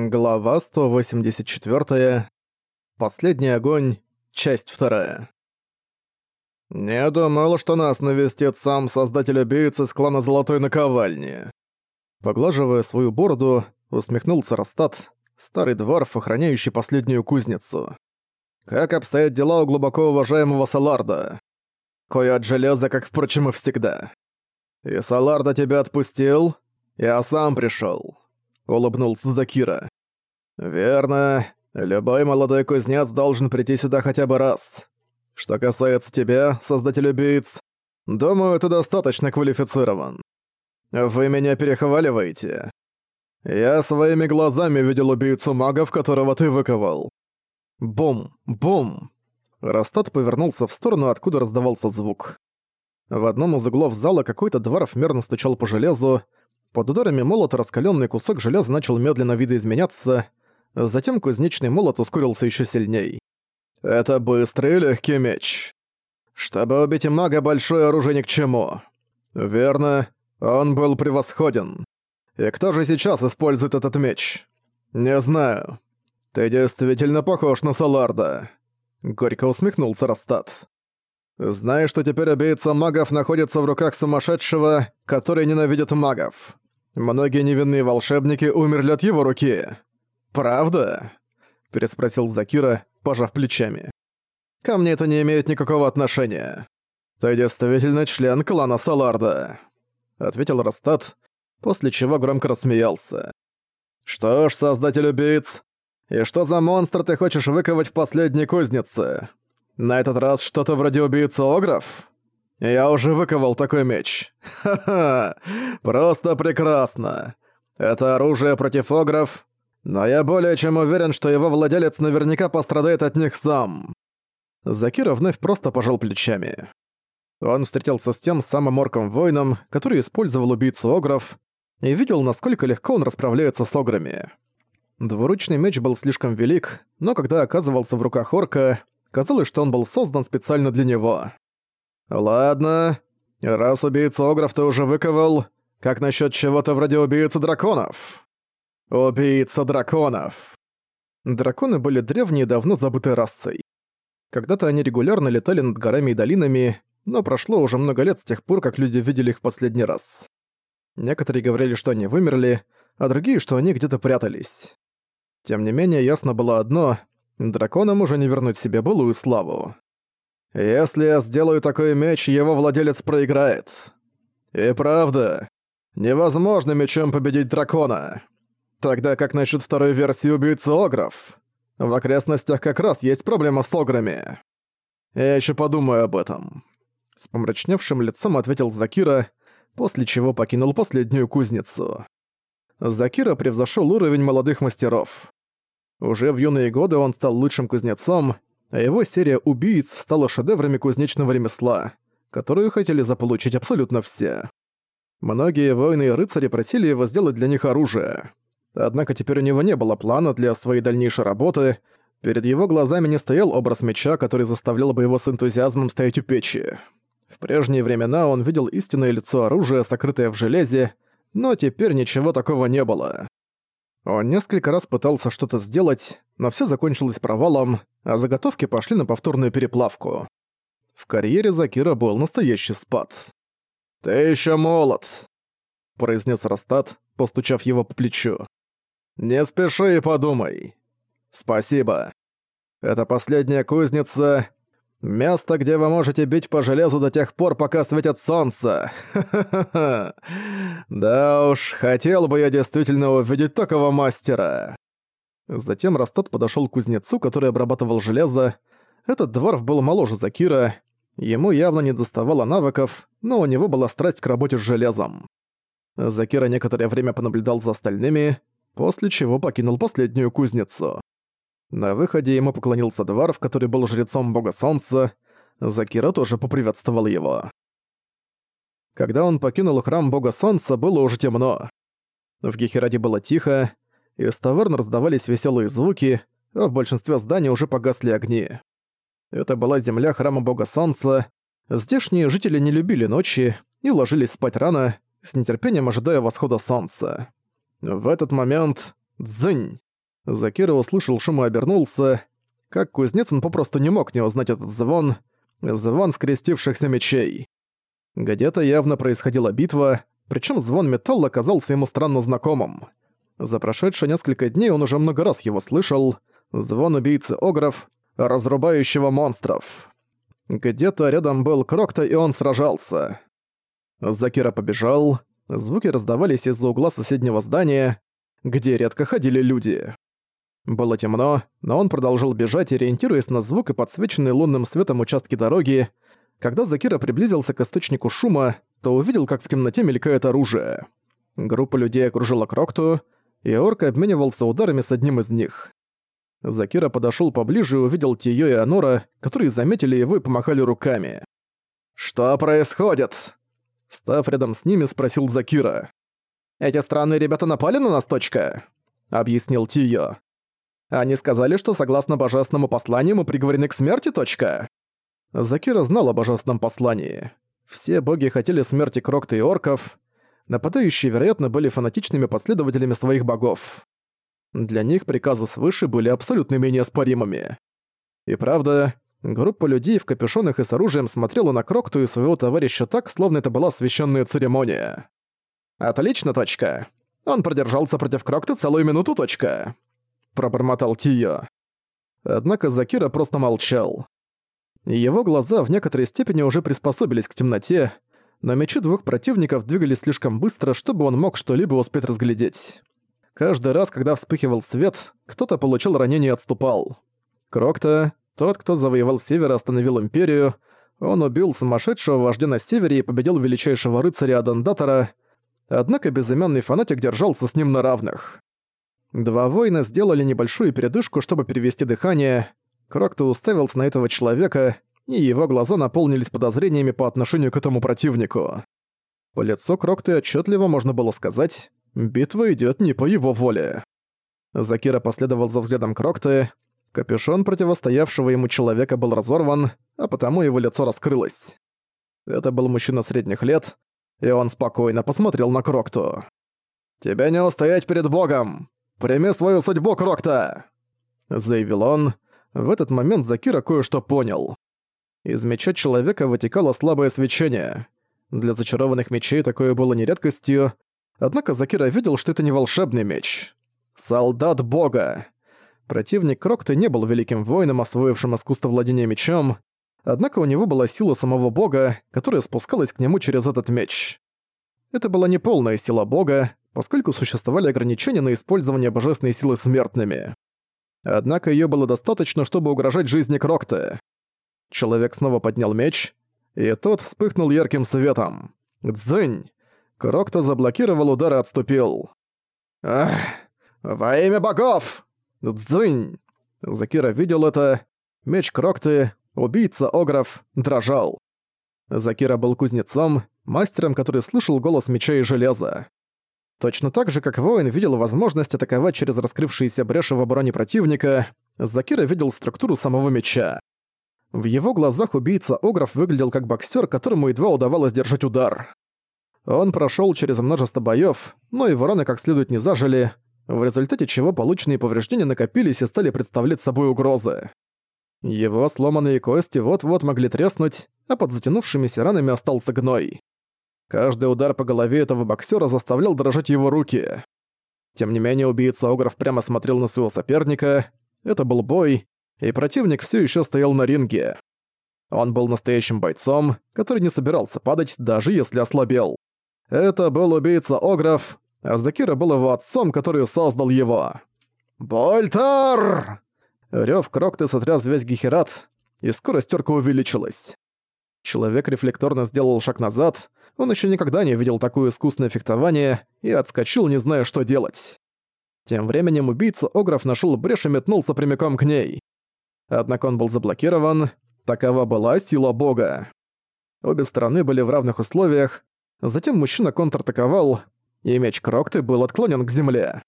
Глава 184. Последний огонь. Часть 2. «Не думал, что нас навестит сам создатель убийцы из клана Золотой Наковальни». Поглаживая свою бороду, усмехнулся Растат, старый дворф, охраняющий последнюю кузницу. «Как обстоят дела у глубоко уважаемого Саларда? Кое от железа, как, впрочем, и всегда. И Саларда тебя отпустил, я сам пришел улыбнулся Закира. «Верно. Любой молодой кузнец должен прийти сюда хотя бы раз. Что касается тебя, создатель убийц, думаю, ты достаточно квалифицирован. Вы меня перехваливаете. Я своими глазами видел убийцу магов, которого ты выковал. Бум, бум!» Растат повернулся в сторону, откуда раздавался звук. В одном из углов зала какой-то дворф мерно стучал по железу, под ударами молота раскаленный кусок железа начал медленно видоизменяться, затем кузнечный молот ускорился еще сильней. «Это быстрый и легкий меч. Чтобы убить мага, большое оружие ни к чему. Верно, он был превосходен. И кто же сейчас использует этот меч? Не знаю. Ты действительно похож на Саларда». Горько усмехнулся Растат. Знаешь, что теперь убийца магов находится в руках сумасшедшего, который ненавидит магов. Многие невинные волшебники умерли от его руки. Правда? Переспросил Закира, пожав плечами. Ко мне это не имеет никакого отношения. Ты действительно член клана Саларда. Ответил Растат, после чего громко рассмеялся. Что ж, создатель убийц, и что за монстр ты хочешь выковать в последней кузнице? На этот раз что-то вроде убийцы Огров? Я уже выковал такой меч. Ха-ха, просто прекрасно. Это оружие против Огров, но я более чем уверен, что его владелец наверняка пострадает от них сам. Закира вновь просто пожал плечами. Он встретился с тем самым орком-воином, который использовал убийцу Огров, и видел, насколько легко он расправляется с Ограми. Двуручный меч был слишком велик, но когда оказывался в руках орка, Казалось, что он был создан специально для него. «Ладно, раз убийцу Огров ты уже выковал, как насчет чего-то вроде убийцы драконов?» «Убийца драконов!» Драконы были древней давно забытой расой. Когда-то они регулярно летали над горами и долинами, но прошло уже много лет с тех пор, как люди видели их в последний раз. Некоторые говорили, что они вымерли, а другие, что они где-то прятались. Тем не менее, ясно было одно Драконам уже не вернуть себе былую славу. Если я сделаю такой меч, его владелец проиграет. И правда, невозможно мечом победить дракона. Тогда как насчет второй версии убийцы Огров? В окрестностях как раз есть проблема с Ограми. Я еще подумаю об этом. С помрачневшим лицом ответил Закира, после чего покинул последнюю кузницу. Закира превзошел уровень молодых мастеров. Уже в юные годы он стал лучшим кузнецом, а его серия «Убийц» стала шедеврами кузнечного ремесла, которую хотели заполучить абсолютно все. Многие воины и рыцари просили его сделать для них оружие. Однако теперь у него не было плана для своей дальнейшей работы, перед его глазами не стоял образ меча, который заставлял бы его с энтузиазмом стоять у печи. В прежние времена он видел истинное лицо оружия, сокрытое в железе, но теперь ничего такого не было. Он несколько раз пытался что-то сделать, но все закончилось провалом, а заготовки пошли на повторную переплавку. В карьере Закира был настоящий спад. «Ты еще молод», — произнес Растат, постучав его по плечу. «Не спеши и подумай. Спасибо. Это последняя кузница, Место, где вы можете бить по железу до тех пор, пока светит солнце. Да уж, хотел бы я действительно увидеть такого мастера. Затем Растат подошёл к кузнецу, который обрабатывал железо. Этот дворф был моложе Закира. Ему явно не доставало навыков, но у него была страсть к работе с железом. Закира некоторое время понаблюдал за остальными, после чего покинул последнюю кузницу. На выходе ему поклонился Дварф, который был жрецом бога солнца. Закира тоже поприветствовал его. Когда он покинул храм бога солнца, было уже темно. В Гехераде было тихо, из таверн раздавались веселые звуки, а в большинстве зданий уже погасли огни. Это была земля храма бога солнца. Здешние жители не любили ночи и ложились спать рано, с нетерпением ожидая восхода солнца. В этот момент... Дзынь! Закира услышал шум и обернулся. Как кузнец он попросту не мог не узнать этот звон. Звон скрестившихся мечей. Где-то явно происходила битва, причем звон металла казался ему странно знакомым. За прошедшие несколько дней он уже много раз его слышал. Звон убийцы Огров, разрубающего монстров. Где-то рядом был Крокта, и он сражался. Закира побежал. Звуки раздавались из-за угла соседнего здания, где редко ходили люди. Было темно, но он продолжил бежать, ориентируясь на звук и подсвеченный лунным светом участки дороги. Когда Закира приблизился к источнику шума, то увидел, как в темноте мелькает оружие. Группа людей окружила Крокту, и орк обменивался ударами с одним из них. Закира подошёл поближе и увидел Тиё и Анора, которые заметили его и помахали руками. «Что происходит?» Став рядом с ними, спросил Закира. «Эти странные ребята напали на нас, точка?» — объяснил Тиё. «Они сказали, что согласно божественному посланию мы приговорены к смерти, точка?» Закира знал о божественном послании. Все боги хотели смерти Крокта и орков. Нападающие, вероятно, были фанатичными последователями своих богов. Для них приказы свыше были абсолютно неоспоримыми. И правда, группа людей в капюшонах и с оружием смотрела на Крокту и своего товарища так, словно это была священная церемония. «Отлично, точка. Он продержался против Крокта целую минуту, точка», — пробормотал Тио. Однако Закира просто молчал. Его глаза в некоторой степени уже приспособились к темноте, но мечи двух противников двигались слишком быстро, чтобы он мог что-либо успеть разглядеть. Каждый раз, когда вспыхивал свет, кто-то получил ранение и отступал. Крокта, тот, кто завоевал Север и остановил Империю, он убил сумасшедшего вождя на Севере и победил величайшего рыцаря Адандатора, однако безымянный фанатик держался с ним на равных. Два воина сделали небольшую передышку, чтобы перевести дыхание. Крокта уставился на этого человека, и его глаза наполнились подозрениями по отношению к этому противнику. По лицу Крокты отчетливо можно было сказать, Битва идет не по его воле. Закира последовал за взглядом Крокты. Капюшон противостоявшего ему человека был разорван, а потому его лицо раскрылось. Это был мужчина средних лет, и он спокойно посмотрел на Крокту. «Тебя не устоять перед Богом! Прими свою судьбу, Крокта!» Заявил он. В этот момент Закира кое-что понял. Из меча человека вытекало слабое свечение. Для зачарованных мечей такое было не редкостью, Однако Закира видел, что это не волшебный меч. Солдат бога. Противник Крокта не был великим воином, освоившим искусство владения мечом, однако у него была сила самого бога, которая спускалась к нему через этот меч. Это была не полная сила бога, поскольку существовали ограничения на использование божественной силы смертными. Однако её было достаточно, чтобы угрожать жизни Крокта. Человек снова поднял меч, и тот вспыхнул ярким светом. Дзынь! Крокто заблокировал удар и отступил. «Ах, во имя богов!» «Дзынь!» Закира видел это. Меч Крокты, убийца Огров, дрожал. Закира был кузнецом, мастером, который слышал голос меча и железа. Точно так же, как воин видел возможность атаковать через раскрывшиеся бреши в обороне противника, Закира видел структуру самого меча. В его глазах убийца Огров выглядел как боксер, которому едва удавалось держать удар. Он прошел через множество боев, но и вороны как следует не зажили, в результате чего полученные повреждения накопились и стали представлять собой угрозы. Его сломанные кости вот-вот могли треснуть, а под затянувшимися ранами остался гной. Каждый удар по голове этого боксера заставлял дрожать его руки. Тем не менее, убийца Огров прямо смотрел на своего соперника. Это был бой, и противник все еще стоял на ринге. Он был настоящим бойцом, который не собирался падать, даже если ослабел. Это был убийца Огров, а Закира был его отцом, который создал его. «Больтар!» Рёв Крокты сотряс весь Гехерат, и скорость терка увеличилась. Человек рефлекторно сделал шаг назад, он еще никогда не видел такое искусное фехтование и отскочил, не зная, что делать. Тем временем убийца Огров нашел брешь и метнулся прямиком к ней. Однако он был заблокирован, такова была сила бога. Обе стороны были в равных условиях, Затем мужчина контратаковал, и меч Крокты был отклонен к земле.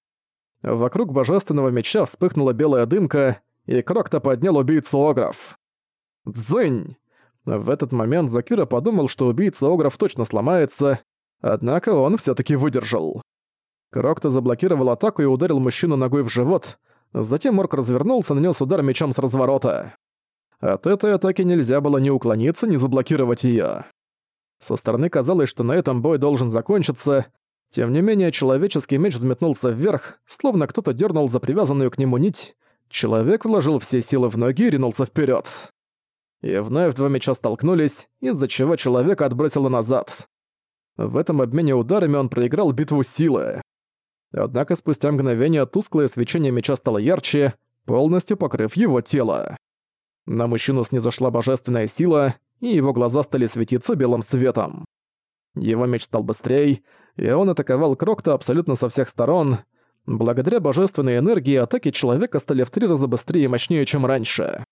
Вокруг божественного меча вспыхнула белая дымка, и Крокта поднял убийцу Огров. Дзынь! В этот момент Закира подумал, что убийца Огров точно сломается, однако он все таки выдержал. Крокта заблокировал атаку и ударил мужчину ногой в живот, Затем Орк развернулся и нанес удар мечом с разворота. От этой атаки нельзя было ни уклониться, ни заблокировать её. Со стороны казалось, что на этом бой должен закончиться, тем не менее человеческий меч взметнулся вверх, словно кто-то дернул за привязанную к нему нить. Человек вложил все силы в ноги и ринулся вперед. И вновь два меча столкнулись, из-за чего человека отбросило назад. В этом обмене ударами он проиграл битву силы. Однако спустя мгновение тусклое свечение меча стало ярче, полностью покрыв его тело. На мужчину снизошла божественная сила, и его глаза стали светиться белым светом. Его меч стал быстрее, и он атаковал Крокта абсолютно со всех сторон. Благодаря божественной энергии атаки человека стали в три раза быстрее и мощнее, чем раньше.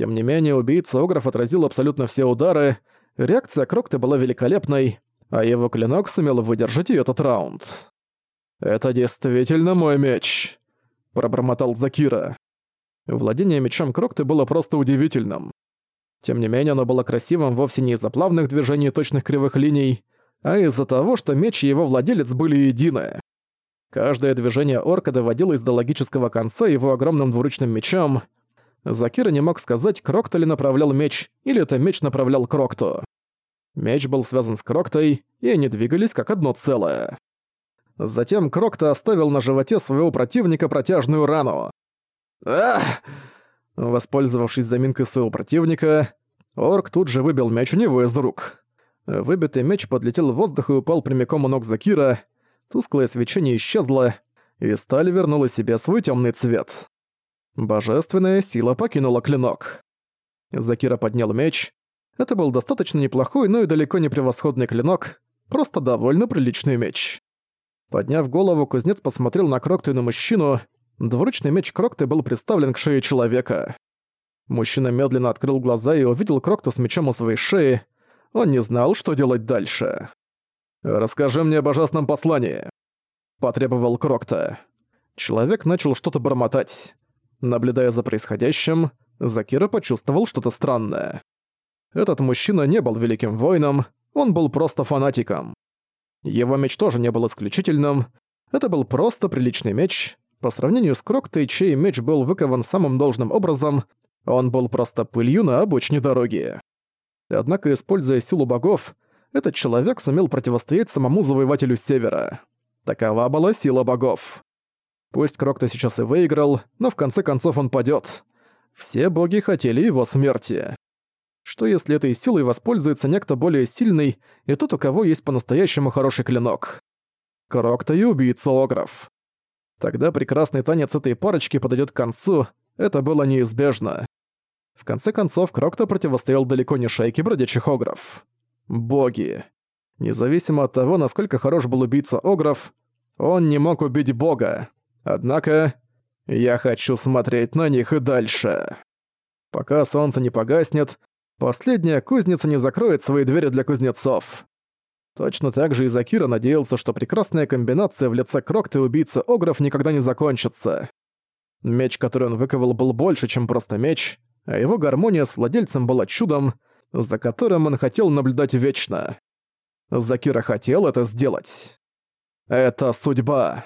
Тем не менее, убийца Огров отразил абсолютно все удары, реакция Крокта была великолепной, а его клинок сумел выдержать и этот раунд. «Это действительно мой меч», — пробормотал Закира. Владение мечом Крокты было просто удивительным. Тем не менее, оно было красивым вовсе не из-за плавных движений и точных кривых линий, а из-за того, что меч и его владелец были едины. Каждое движение орка доводилось до логического конца его огромным двуручным мечом. Закира не мог сказать, Крокто ли направлял меч, или это меч направлял Крокту. Меч был связан с Кроктой, и они двигались как одно целое. Затем Крокта оставил на животе своего противника протяжную рану. Ах! Воспользовавшись заминкой своего противника, орк тут же выбил мяч у него из рук. Выбитый мяч подлетел в воздух и упал прямиком у ног Закира. Тусклое свечение исчезло, и сталь вернула себе свой темный цвет. Божественная сила покинула клинок. Закира поднял меч. Это был достаточно неплохой, но и далеко не превосходный клинок, просто довольно приличный меч. Подняв голову, кузнец посмотрел на Крокту и на мужчину, Двуручный меч Крокты был приставлен к шее человека. Мужчина медленно открыл глаза и увидел Крокту с мечом у своей шеи. Он не знал, что делать дальше. «Расскажи мне об божественном послании», — потребовал Крокта. Человек начал что-то бормотать. Наблюдая за происходящим, Закира почувствовал что-то странное. Этот мужчина не был великим воином, он был просто фанатиком. Его меч тоже не был исключительным, это был просто приличный меч, по сравнению с Кроктой, чей меч был выкован самым должным образом, он был просто пылью на обочине дороги. Однако, используя силу богов, этот человек сумел противостоять самому завоевателю Севера. Такова была сила богов. Пусть Крокта сейчас и выиграл, но в конце концов он падёт. Все боги хотели его смерти. Что если этой силой воспользуется некто более сильный и тот, у кого есть по-настоящему хороший клинок? Крокта и убийца Огров. Тогда прекрасный танец этой парочки подойдет к концу, это было неизбежно. В конце концов, Крокто противостоял далеко не шайке бродячих огров. Боги. Независимо от того, насколько хорош был убийца огров, он не мог убить бога. Однако, я хочу смотреть на них и дальше. Пока солнце не погаснет, последняя кузница не закроет свои двери для кузнецов. Точно так же и Закира надеялся, что прекрасная комбинация в лице Крокта и убийцы Огров никогда не закончится. Меч, который он выковал, был больше, чем просто меч, а его гармония с владельцем была чудом, за которым он хотел наблюдать вечно. Закира хотел это сделать. Это судьба.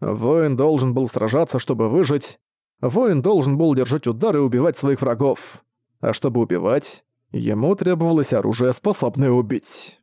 Воин должен был сражаться, чтобы выжить. Воин должен был держать удар и убивать своих врагов. А чтобы убивать, ему требовалось оружие, способное убить.